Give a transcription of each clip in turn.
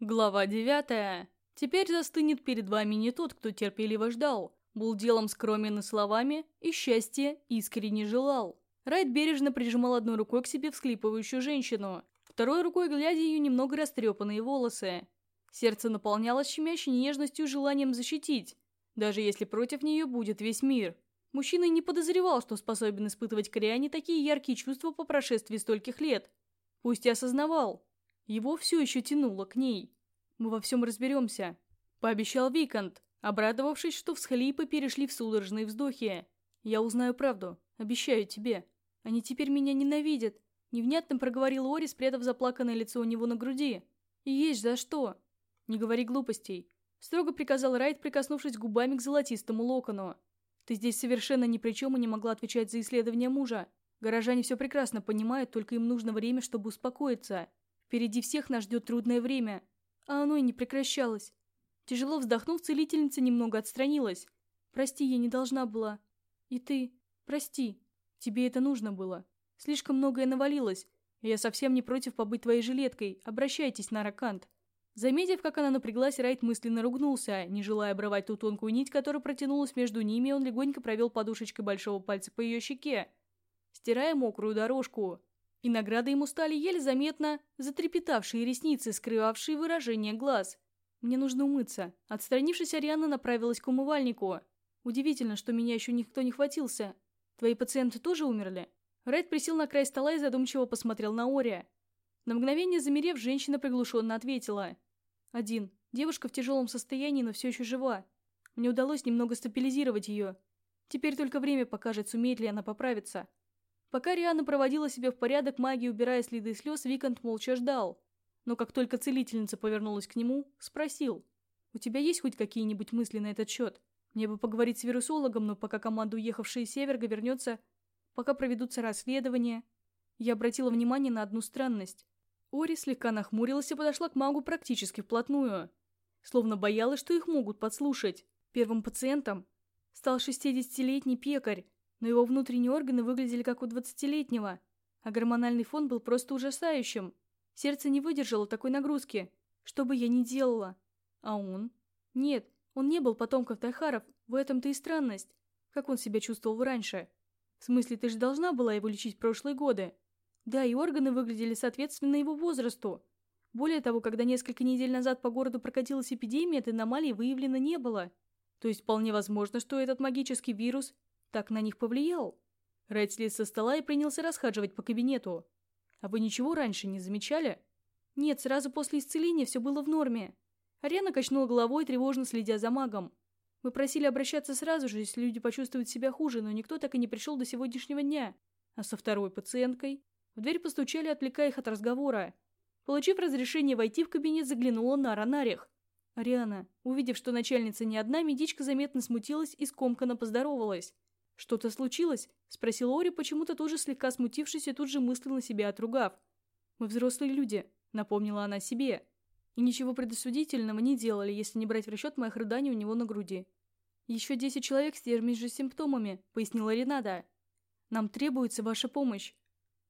Глава девятая. Теперь застынет перед вами не тот, кто терпеливо ждал, был делом скромен и словами, и счастье искренне желал. Райт бережно прижимал одной рукой к себе всклипывающую женщину, второй рукой глядя ее немного растрепанные волосы. Сердце наполнялось щемящей нежностью и желанием защитить, даже если против нее будет весь мир. Мужчина не подозревал, что способен испытывать к Риане такие яркие чувства по прошествии стольких лет. Пусть и осознавал, его все еще тянуло к ней. Мы во всем разберемся. Пообещал Викант, обрадовавшись, что всхлипы перешли в судорожные вздохи. Я узнаю правду. Обещаю тебе. Они теперь меня ненавидят. Невнятно проговорил Ори, спрятав заплаканное лицо у него на груди. И есть за что. Не говори глупостей. Строго приказал Райт, прикоснувшись губами к золотистому локону. Ты здесь совершенно ни при чем и не могла отвечать за исследование мужа. Горожане все прекрасно понимают, только им нужно время, чтобы успокоиться. Впереди всех нас ждет трудное время, а оно и не прекращалось. Тяжело вздохнув, целительница немного отстранилась. «Прости, я не должна была. И ты, прости, тебе это нужно было. Слишком многое навалилось, я совсем не против побыть твоей жилеткой. Обращайтесь, на Ракант. Заметив, как она напряглась, Райт мысленно ругнулся. Не желая обрывать ту тонкую нить, которая протянулась между ними, он легонько провел подушечкой большого пальца по ее щеке, стирая мокрую дорожку. И наградой ему стали еле заметно затрепетавшие ресницы, скрывавшие выражение глаз. «Мне нужно умыться». Отстранившись, Ариана направилась к умывальнику. «Удивительно, что меня еще никто не хватился. Твои пациенты тоже умерли?» Райт присел на край стола и задумчиво посмотрел на Ория. На мгновение замерев, женщина приглушенно ответила. «Один. Девушка в тяжелом состоянии, но все еще жива. Мне удалось немного стабилизировать ее. Теперь только время покажет, сумеет ли она поправиться». Пока Риана проводила себя в порядок, магией убирая следы слез, Викант молча ждал. Но как только целительница повернулась к нему, спросил. «У тебя есть хоть какие-нибудь мысли на этот счет? Мне бы поговорить с вирусологом, но пока команда, уехавшая из Северга, вернется, пока проведутся расследования...» Я обратила внимание на одну странность. Ори слегка нахмурилась и подошла к магу практически вплотную. Словно боялась, что их могут подслушать. Первым пациентом стал 60-летний пекарь, но его внутренние органы выглядели как у двадцатилетнего, а гормональный фон был просто ужасающим. Сердце не выдержало такой нагрузки. Что бы я ни делала. А он? Нет, он не был потомком Тайхаров, в этом-то и странность. Как он себя чувствовал раньше? В смысле, ты же должна была его лечить прошлые годы. Да, и органы выглядели соответственно его возрасту. Более того, когда несколько недель назад по городу прокатилась эпидемия, этой аномалии выявлено не было. То есть вполне возможно, что этот магический вирус так на них повлиял? Райт слез со стола и принялся расхаживать по кабинету. А вы ничего раньше не замечали? Нет, сразу после исцеления все было в норме. Ариана качнула головой, тревожно следя за магом. Мы просили обращаться сразу же, если люди почувствуют себя хуже, но никто так и не пришел до сегодняшнего дня. А со второй пациенткой? В дверь постучали, отвлекая их от разговора. Получив разрешение войти в кабинет, заглянула Нара Нарих. Ариана, увидев, что начальница не одна, медичка заметно смутилась и скомканно поздоровалась. «Что-то случилось?» – спросил Ори, почему-то тоже слегка смутившись и тут же мысленно себя отругав. «Мы взрослые люди», – напомнила она себе. «И ничего предосудительного не делали, если не брать в расчет моих рыданий у него на груди». «Еще десять человек с теми же симптомами», – пояснила Рената. «Нам требуется ваша помощь».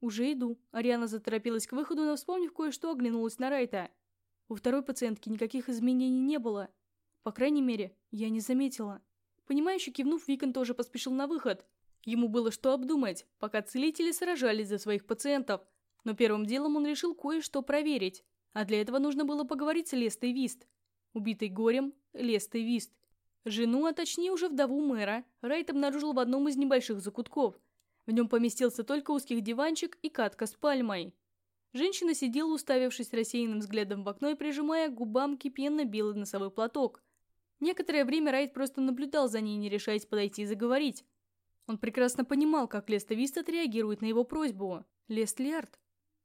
«Уже иду». Ариана заторопилась к выходу, но, вспомнив кое-что, оглянулась на Райта. У второй пациентки никаких изменений не было. По крайней мере, я не заметила. Понимающе кивнув, Викон тоже поспешил на выход. Ему было что обдумать, пока целители сражались за своих пациентов. Но первым делом он решил кое-что проверить. А для этого нужно было поговорить с Лестой Вист. Убитой горем Лестой Вист. Жену, а точнее уже вдову мэра, Райт обнаружил в одном из небольших закутков. В нем поместился только узких диванчик и катка с пальмой. Женщина сидела, уставившись рассеянным взглядом в окно и прижимая к губам кипенно-белый носовой платок – Некоторое время Райт просто наблюдал за ней, не решаясь подойти и заговорить. Он прекрасно понимал, как Леста Вист отреагирует на его просьбу. Лест Лиард.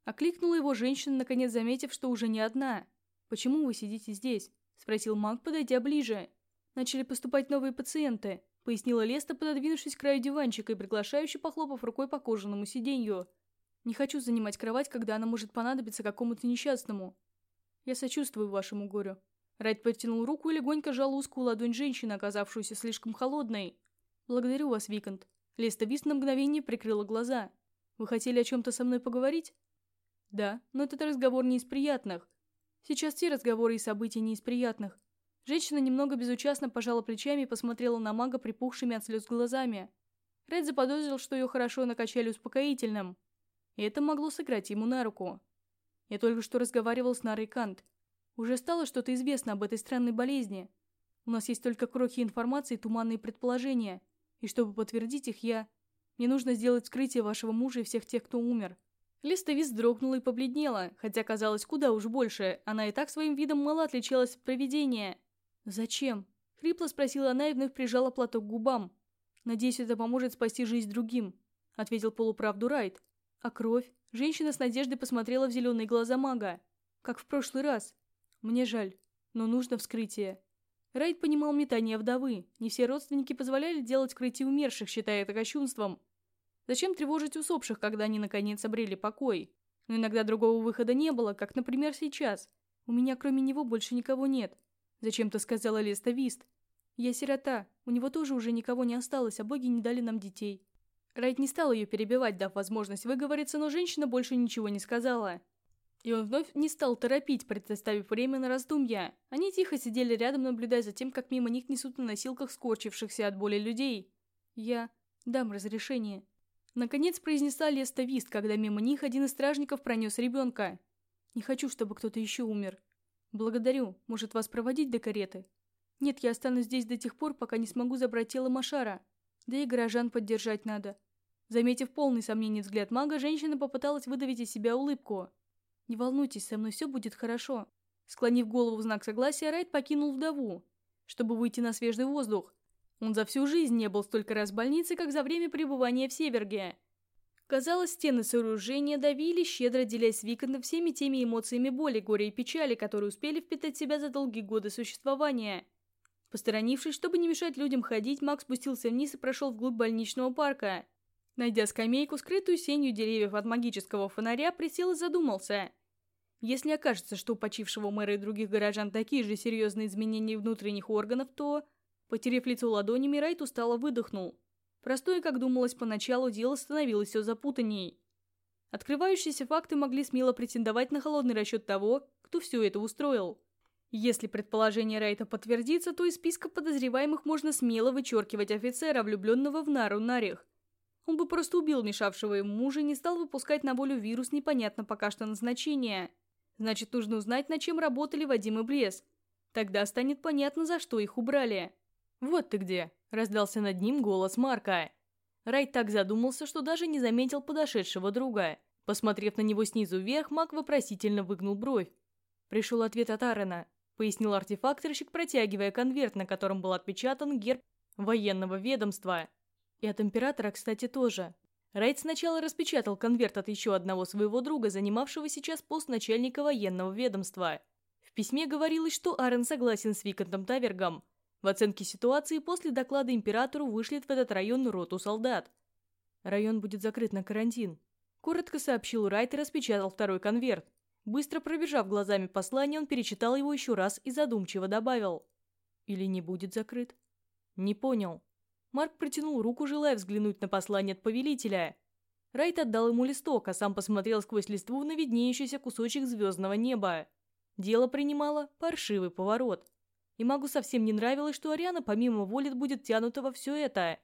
Окликнула его женщина, наконец заметив, что уже не одна. «Почему вы сидите здесь?» – спросил маг, подойдя ближе. «Начали поступать новые пациенты», – пояснила Леста, пододвинувшись к краю диванчика и приглашающе похлопав рукой по кожаному сиденью. «Не хочу занимать кровать, когда она может понадобиться какому-то несчастному. Я сочувствую вашему горю», Райт протянул руку и легонько жал узкую ладонь женщины, оказавшуюся слишком холодной. «Благодарю вас, Викант». Леста Вист на мгновение прикрыла глаза. «Вы хотели о чем-то со мной поговорить?» «Да, но этот разговор не из приятных. Сейчас все разговоры и события не из приятных. Женщина немного безучастно пожала плечами и посмотрела на мага припухшими от слез глазами. Ред заподозрил, что ее хорошо накачали успокоительным. И это могло сыграть ему на руку. Я только что разговаривал с Нарой Кант. Уже стало что-то известно об этой странной болезни. У нас есть только крохи информации и туманные предположения. И чтобы подтвердить их, я... Мне нужно сделать вскрытие вашего мужа и всех тех, кто умер. Листовис дрогнула и побледнела, хотя казалось куда уж больше. Она и так своим видом мало отличалась от провидения. «Зачем?» — хрипло спросила она и вновь прижала платок к губам. «Надеюсь, это поможет спасти жизнь другим», — ответил полуправду Райт. «А кровь?» Женщина с надеждой посмотрела в зеленые глаза мага. «Как в прошлый раз. Мне жаль, но нужно вскрытие». Райт понимал метание вдовы. Не все родственники позволяли делать вскрытие умерших, считая это кощунством. Зачем тревожить усопших, когда они наконец обрели покой? Но иногда другого выхода не было, как, например, сейчас. «У меня кроме него больше никого нет», — зачем-то сказала Леста Вист. «Я сирота. У него тоже уже никого не осталось, а боги не дали нам детей». Райт не стал ее перебивать, дав возможность выговориться, но женщина больше ничего не сказала. И он вновь не стал торопить, предоставив время на раздумья. Они тихо сидели рядом, наблюдая за тем, как мимо них несут на носилках скорчившихся от боли людей. «Я дам разрешение». Наконец произнесла Леста Вист, когда мимо них один из стражников пронес ребенка. «Не хочу, чтобы кто-то еще умер. Благодарю. Может, вас проводить до кареты?» «Нет, я останусь здесь до тех пор, пока не смогу забрать тело Машара. Да и горожан поддержать надо». Заметив полный сомнений взгляд мага, женщина попыталась выдавить из себя улыбку. «Не волнуйтесь, со мной все будет хорошо». Склонив голову в знак согласия, Райт покинул вдову, чтобы выйти на свежий воздух. Он за всю жизнь не был столько раз в больнице, как за время пребывания в Северге. Казалось, стены сооружения давили, щедро делясь с Викондом всеми теми эмоциями боли, горя и печали, которые успели впитать в себя за долгие годы существования. Посторонившись, чтобы не мешать людям ходить, Макс спустился вниз и прошел вглубь больничного парка. Найдя скамейку, скрытую сенью деревьев от магического фонаря, присел и задумался. Если окажется, что у почившего мэра и других горожан такие же серьезные изменения внутренних органов, то... Потерев лицо ладонями, Райт устало выдохнул. Простое, как думалось поначалу, дело становилось все запутанней. Открывающиеся факты могли смело претендовать на холодный расчет того, кто все это устроил. Если предположение Райта подтвердится, то из списка подозреваемых можно смело вычеркивать офицера, влюбленного в Нару Нарих. Он бы просто убил мешавшего ему мужа и не стал выпускать на волю вирус непонятно пока что назначения. Значит, нужно узнать, над чем работали Вадим и Блес. Тогда станет понятно, за что их убрали. «Вот ты где!» – раздался над ним голос Марка. Райт так задумался, что даже не заметил подошедшего друга. Посмотрев на него снизу вверх, Мак вопросительно выгнул бровь. Пришел ответ от Аарона. — пояснил артефакторщик, протягивая конверт, на котором был отпечатан герб военного ведомства. И от императора, кстати, тоже. Райт сначала распечатал конверт от еще одного своего друга, занимавшего сейчас пост начальника военного ведомства. В письме говорилось, что Аарон согласен с Викантом Тавергом. В оценке ситуации после доклада императору вышлет в этот район роту солдат. Район будет закрыт на карантин. Коротко сообщил Райт и распечатал второй конверт. Быстро пробежав глазами послание, он перечитал его еще раз и задумчиво добавил. «Или не будет закрыт?» «Не понял». Марк протянул руку, желая взглянуть на послание от повелителя. Райт отдал ему листок, а сам посмотрел сквозь листву на виднеющийся кусочек звездного неба. Дело принимало паршивый поворот. И магу совсем не нравилось, что Ариана помимо воли будет тянута во все это.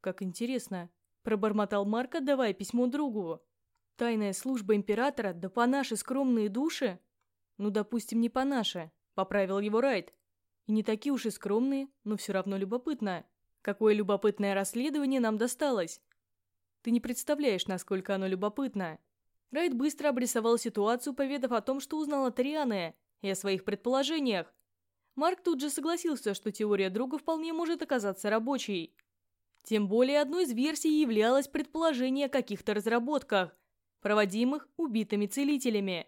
«Как интересно», – пробормотал Марк, отдавая письмо другу. Тайная служба императора, да по наши скромные души? Ну, допустим, не по наши, поправил его Райт. И не такие уж и скромные, но все равно любопытно. Какое любопытное расследование нам досталось? Ты не представляешь, насколько оно любопытно. Райт быстро обрисовал ситуацию, поведав о том, что узнал от Рианы и о своих предположениях. Марк тут же согласился, что теория друга вполне может оказаться рабочей. Тем более одной из версий являлось предположение о каких-то разработках, проводимых убитыми целителями.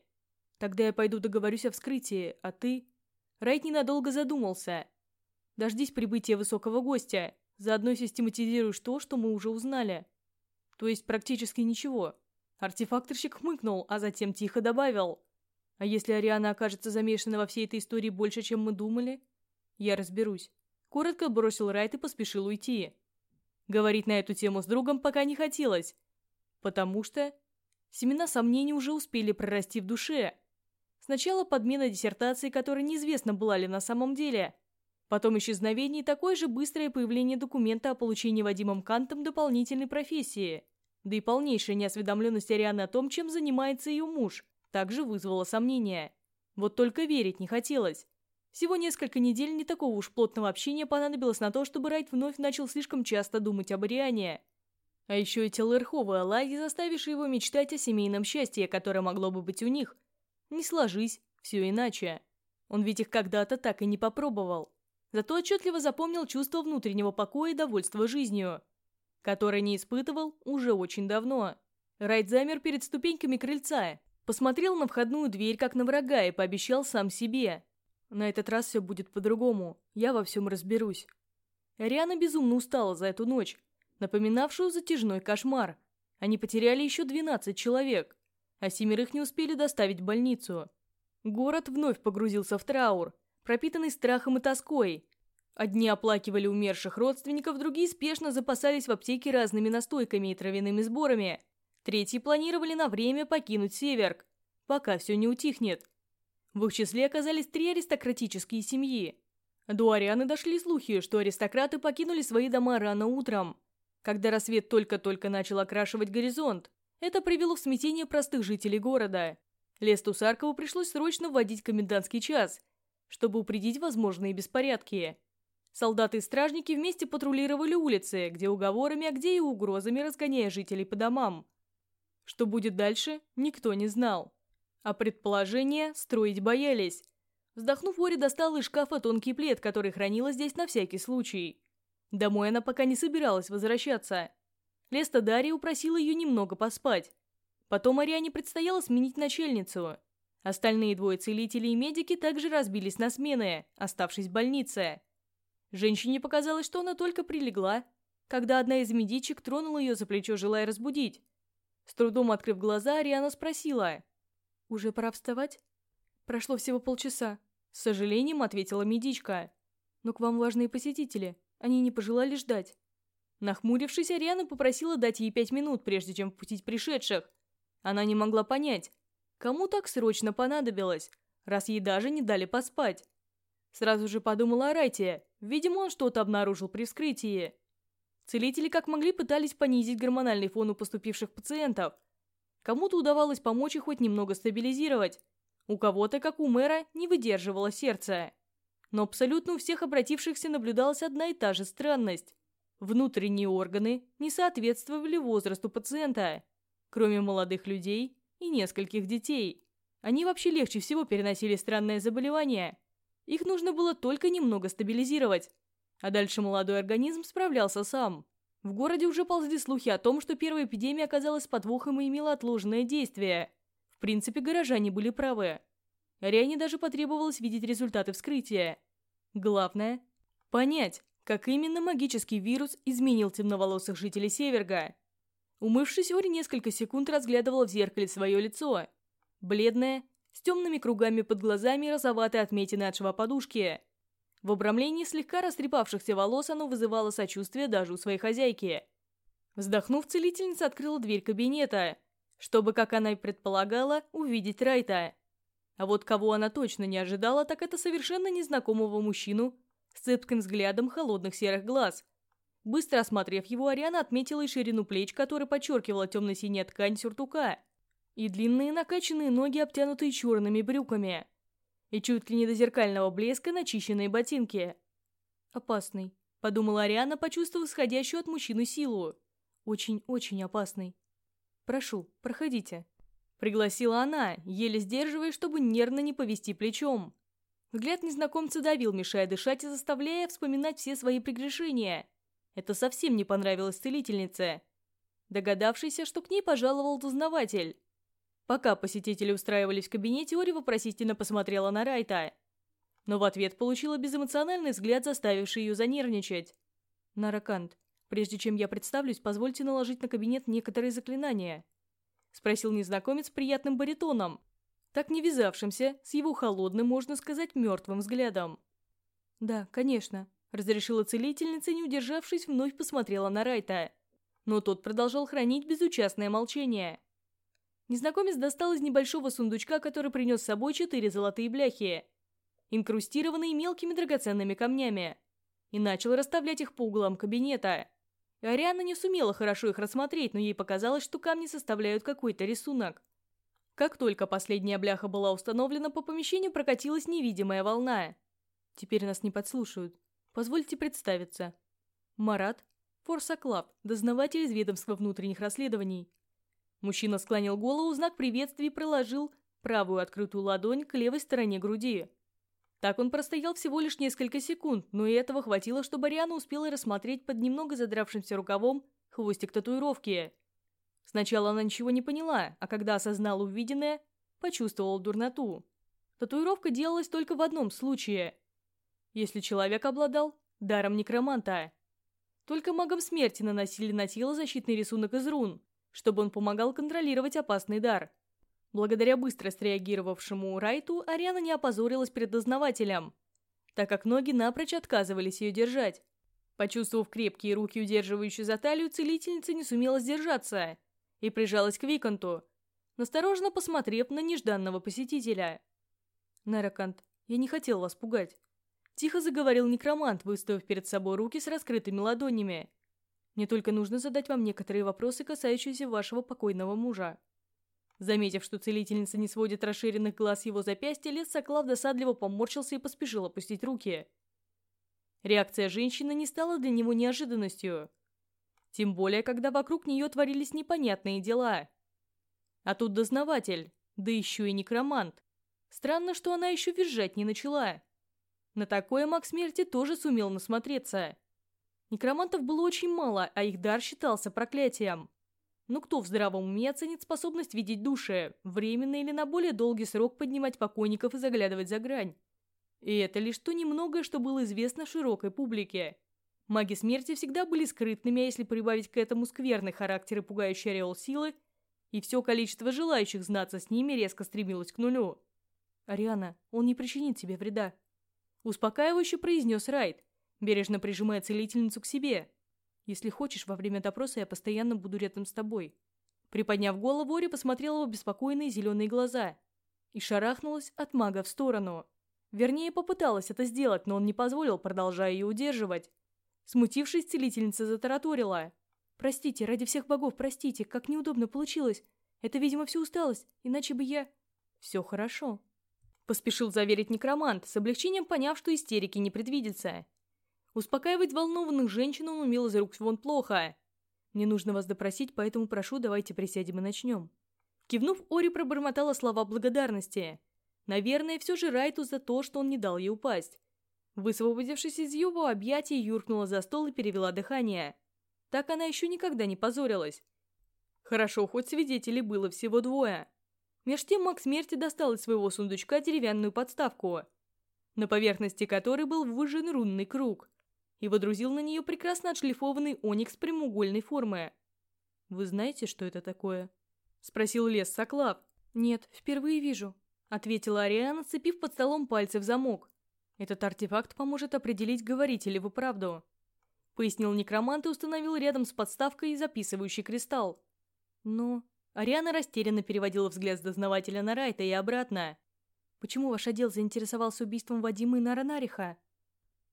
Тогда я пойду договорюсь о вскрытии, а ты...» Райт ненадолго задумался. «Дождись прибытия высокого гостя. Заодно систематизируешь то, что мы уже узнали». «То есть практически ничего». Артефакторщик хмыкнул, а затем тихо добавил. «А если Ариана окажется замешана во всей этой истории больше, чем мы думали?» «Я разберусь». Коротко бросил Райт и поспешил уйти. Говорить на эту тему с другом пока не хотелось, потому что Семена сомнений уже успели прорасти в душе. Сначала подмена диссертации, которая неизвестно была ли на самом деле. Потом исчезновение и такое же быстрое появление документа о получении Вадимом Кантом дополнительной профессии. Да и полнейшая неосведомленность Арианы о том, чем занимается ее муж, также вызвала сомнения. Вот только верить не хотелось. Всего несколько недель не такого уж плотного общения понадобилось на то, чтобы Райт вновь начал слишком часто думать об Ариане. А еще эти лырховые ладьи, заставившие его мечтать о семейном счастье, которое могло бы быть у них. Не сложись, все иначе. Он ведь их когда-то так и не попробовал. Зато отчетливо запомнил чувство внутреннего покоя и довольства жизнью, которое не испытывал уже очень давно. Райт замер перед ступеньками крыльца, посмотрел на входную дверь как на врага и пообещал сам себе. На этот раз все будет по-другому, я во всем разберусь. Ариана безумно устала за эту ночь, напоминавшую затяжной кошмар. Они потеряли еще 12 человек, а семерых не успели доставить в больницу. Город вновь погрузился в траур, пропитанный страхом и тоской. Одни оплакивали умерших родственников, другие спешно запасались в аптеке разными настойками и травяными сборами. Третьи планировали на время покинуть Северк, пока все не утихнет. В их числе оказались три аристократические семьи. До Арианы дошли слухи, что аристократы покинули свои дома рано утром, когда рассвет только-только начал окрашивать горизонт. Это привело в смятение простых жителей города. Лесту Саркову пришлось срочно вводить комендантский час, чтобы упредить возможные беспорядки. Солдаты и стражники вместе патрулировали улицы, где уговорами, а где и угрозами разгоняя жителей по домам. Что будет дальше, никто не знал. А предположения строить боялись. Вздохнув, Ори достала из шкафа тонкий плед, который хранила здесь на всякий случай. Домой она пока не собиралась возвращаться. Леста Дарья упросила ее немного поспать. Потом Ариане предстояло сменить начальницу. Остальные двое целителей и медики также разбились на смены, оставшись в больнице. Женщине показалось, что она только прилегла, когда одна из медичек тронула ее за плечо, желая разбудить. С трудом открыв глаза, Ариана спросила. «Уже пора вставать?» «Прошло всего полчаса», — с сожалением ответила медичка. «Но к вам важные посетители. Они не пожелали ждать». Нахмурившись, Ариана попросила дать ей пять минут, прежде чем впустить пришедших. Она не могла понять, кому так срочно понадобилось, раз ей даже не дали поспать. Сразу же подумала о Райте, видимо, он что-то обнаружил при вскрытии. Целители как могли пытались понизить гормональный фон у поступивших пациентов. Кому-то удавалось помочь их хоть немного стабилизировать. У кого-то, как у мэра, не выдерживало сердце. Но абсолютно у всех обратившихся наблюдалась одна и та же странность. Внутренние органы не соответствовали возрасту пациента, кроме молодых людей и нескольких детей. Они вообще легче всего переносили странное заболевание. Их нужно было только немного стабилизировать, а дальше молодой организм справлялся сам. В городе уже ползли слухи о том, что первая эпидемия оказалась подвохом и имела отложенное действие. В принципе, горожане были правы. Ариане даже потребовалось видеть результаты вскрытия. Главное – понять, как именно магический вирус изменил темноволосых жителей Северга. Умывшись, Ори несколько секунд разглядывала в зеркале свое лицо. Бледное, с темными кругами под глазами и розоватой отметины от шва подушки. В обрамлении слегка растрепавшихся волос оно вызывало сочувствие даже у своей хозяйки. Вздохнув, целительница открыла дверь кабинета, чтобы, как она и предполагала, увидеть Райта. А вот кого она точно не ожидала, так это совершенно незнакомого мужчину с цепким взглядом холодных серых глаз. Быстро осмотрев его, Ариана отметила и ширину плеч, которая подчеркивала темно-синяя ткань сюртука, и длинные накачанные ноги, обтянутые черными брюками, и чуть ли не до зеркального блеска начищенные ботинки. «Опасный», — подумала Ариана, почувствовав сходящую от мужчины силу. «Очень-очень опасный. Прошу, проходите». Пригласила она, еле сдерживая, чтобы нервно не повести плечом. Взгляд незнакомца давил, мешая дышать и заставляя вспоминать все свои прегрешения. Это совсем не понравилось целительнице, догадавшейся, что к ней пожаловал дознаватель. Пока посетители устраивались в кабинете, Ори вопросительно посмотрела на Райта. Но в ответ получила безэмоциональный взгляд, заставивший ее занервничать. «Наракант, прежде чем я представлюсь, позвольте наложить на кабинет некоторые заклинания», — спросил незнакомец приятным баритоном, так не вязавшимся с его холодным, можно сказать, мертвым взглядом. «Да, конечно», — разрешила целительница, не удержавшись, вновь посмотрела на Райта. Но тот продолжал хранить безучастное молчание. Незнакомец достал из небольшого сундучка, который принес с собой четыре золотые бляхи, инкрустированные мелкими драгоценными камнями, и начал расставлять их по углам кабинета. Ариана не сумела хорошо их рассмотреть, но ей показалось, что камни составляют какой-то рисунок. Как только последняя бляха была установлена, по помещению прокатилась невидимая волна. Теперь нас не подслушают. Позвольте представиться. Марат, Форсаклав, дознаватель из ведомства внутренних расследований. Мужчина склонил голову знак приветствия и проложил правую открытую ладонь к левой стороне груди. Так он простоял всего лишь несколько секунд, но и этого хватило, чтобы Ариана успела рассмотреть под немного задравшимся рукавом хвостик татуировки. Сначала она ничего не поняла, а когда осознала увиденное, почувствовала дурноту. Татуировка делалась только в одном случае. Если человек обладал даром некроманта. Только магам смерти наносили на тело защитный рисунок из рун, чтобы он помогал контролировать опасный дар. Благодаря быстро среагировавшему Райту, Ариана не опозорилась перед дознавателем, так как ноги напрочь отказывались ее держать. Почувствовав крепкие руки, удерживающие за талию, целительница не сумела сдержаться и прижалась к Виконту, настороженно посмотрев на нежданного посетителя. «Наракант, я не хотел вас пугать», — тихо заговорил некромант, выставив перед собой руки с раскрытыми ладонями. «Мне только нужно задать вам некоторые вопросы, касающиеся вашего покойного мужа». Заметив, что целительница не сводит расширенных глаз его запястья, лес Соклав досадливо поморщился и поспешил опустить руки. Реакция женщины не стала для него неожиданностью. Тем более, когда вокруг нее творились непонятные дела. А тут дознаватель, да еще и некромант. Странно, что она еще визжать не начала. На такое маг смерти тоже сумел насмотреться. Некромантов было очень мало, а их дар считался проклятием. Но кто в здравом уме оценит способность видеть души, временно или на более долгий срок поднимать покойников и заглядывать за грань? И это лишь то немногое, что было известно широкой публике. Маги смерти всегда были скрытными, а если прибавить к этому скверный характер и пугающий ореол силы, и все количество желающих знаться с ними резко стремилось к нулю. «Ариана, он не причинит тебе вреда», — успокаивающе произнес Райт, бережно прижимая целительницу к себе. Если хочешь, во время допроса я постоянно буду рядом с тобой». Приподняв голову, Ори посмотрела в беспокойные зеленые глаза и шарахнулась от мага в сторону. Вернее, попыталась это сделать, но он не позволил, продолжая ее удерживать. Смутившись, целительница затараторила. «Простите, ради всех богов, простите, как неудобно получилось. Это, видимо, все усталость, иначе бы я...» «Все хорошо», — поспешил заверить некромант, с облегчением поняв, что истерики не предвидится. Успокаивать волнованных женщин он умел из рук вон плохо. Мне нужно вас допросить, поэтому прошу, давайте присядем и начнем. Кивнув, Ори пробормотала слова благодарности. Наверное, все же Райту за то, что он не дал ей упасть. Высвободившись из его объятий, юркнула за стол и перевела дыхание. Так она еще никогда не позорилась. Хорошо, хоть свидетелей было всего двое. Меж тем маг смерти достал из своего сундучка деревянную подставку, на поверхности которой был выжжен рунный круг и водрузил на нее прекрасно отшлифованный оникс прямоугольной формы. «Вы знаете, что это такое?» — спросил Лес Соклав. «Нет, впервые вижу», — ответила Ариана, цепив под столом пальцы в замок. «Этот артефакт поможет определить, говорите ли вы правду», — пояснил некромант и установил рядом с подставкой записывающий кристалл. «Но...» Ариана растерянно переводила взгляд с дознавателя на Райта и обратно. «Почему ваш отдел заинтересовался убийством Вадима и Наранариха?»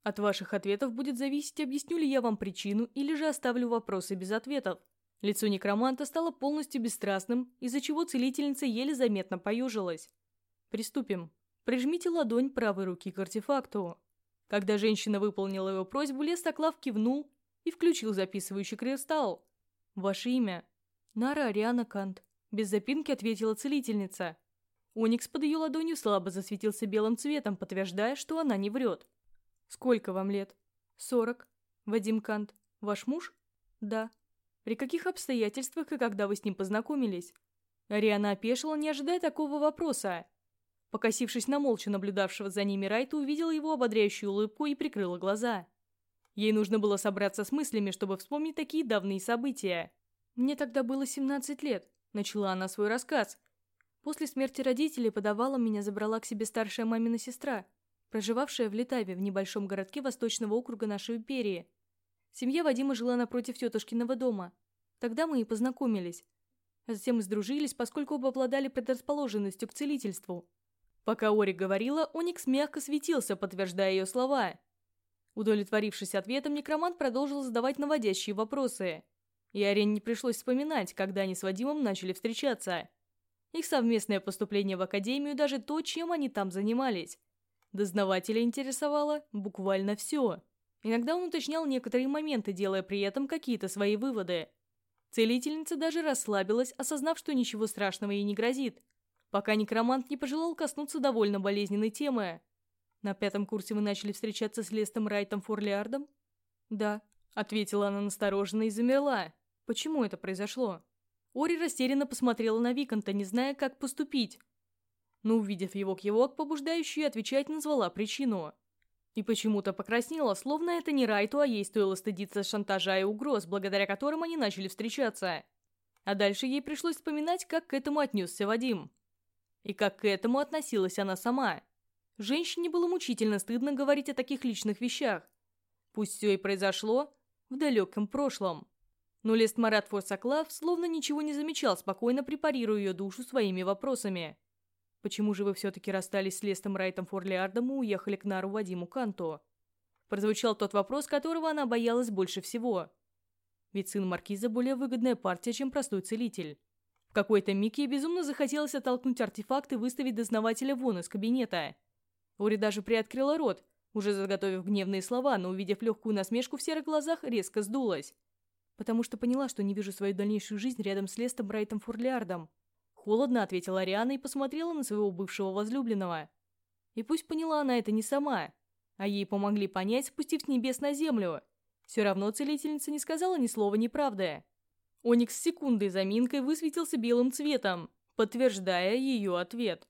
От ваших ответов будет зависеть, объясню ли я вам причину или же оставлю вопросы без ответов. Лицо некроманта стало полностью бесстрастным, из-за чего целительница еле заметно поежилась. Приступим. Прижмите ладонь правой руки к артефакту. Когда женщина выполнила его просьбу, Лестоклав кивнул и включил записывающий кристалл. «Ваше имя?» «Нара Ариана Кант», – без запинки ответила целительница. Оникс под ее ладонью слабо засветился белым цветом, подтверждая, что она не врет. «Сколько вам лет?» «Сорок. Вадим Кант. Ваш муж?» «Да». «При каких обстоятельствах и когда вы с ним познакомились?» Ариана опешила, не ожидая такого вопроса. Покосившись на молча наблюдавшего за ними Райта, увидела его ободряющую улыбку и прикрыла глаза. Ей нужно было собраться с мыслями, чтобы вспомнить такие давние события. «Мне тогда было 17 лет», — начала она свой рассказ. После смерти родителей подавала меня забрала к себе старшая мамина сестра — проживавшая в Литаве, в небольшом городке восточного округа нашей империи. Семья Вадима жила напротив тетушкиного дома. Тогда мы и познакомились. а затем и сдружились, поскольку оба обладали предрасположенностью к целительству. Пока Ори говорила, Оникс мягко светился, подтверждая ее слова. Удовлетворившись ответом, некромант продолжил задавать наводящие вопросы. И Арене не пришлось вспоминать, когда они с Вадимом начали встречаться. Их совместное поступление в академию, даже то, чем они там занимались. Дознавателя интересовало буквально все. Иногда он уточнял некоторые моменты, делая при этом какие-то свои выводы. Целительница даже расслабилась, осознав, что ничего страшного ей не грозит, пока некромант не пожелал коснуться довольно болезненной темы. «На пятом курсе вы начали встречаться с Лестом Райтом Форлиардом?» «Да», — ответила она настороженно и замерла. «Почему это произошло?» Ори растерянно посмотрела на Виконта, не зная, как поступить. Но, увидев его кивок, побуждающий отвечать, назвала причину. И почему-то покраснела, словно это не Райту, а ей стоило стыдиться шантажа и угроз, благодаря которым они начали встречаться. А дальше ей пришлось вспоминать, как к этому отнесся Вадим. И как к этому относилась она сама. Женщине было мучительно стыдно говорить о таких личных вещах. Пусть все и произошло в далеком прошлом. Но Лест Марат Форсаклав словно ничего не замечал, спокойно препарируя ее душу своими вопросами. Почему же вы все-таки расстались с Лестом Райтом Форлиардом и уехали к Нару Вадиму Канту? Прозвучал тот вопрос, которого она боялась больше всего. Ведь сын Маркиза более выгодная партия, чем простой целитель. В какой-то миг ей безумно захотелось оттолкнуть артефакт и выставить дознавателя вон из кабинета. Ори даже приоткрыла рот, уже заготовив гневные слова, но увидев легкую насмешку в серых глазах, резко сдулась. Потому что поняла, что не вижу свою дальнейшую жизнь рядом с Лестом Брайтом Форлиардом. Холодно ответила Ариана и посмотрела на своего бывшего возлюбленного. И пусть поняла она это не сама, а ей помогли понять, спустив с небес на землю. Все равно целительница не сказала ни слова неправды. Оникс с секундой заминкой высветился белым цветом, подтверждая ее ответ.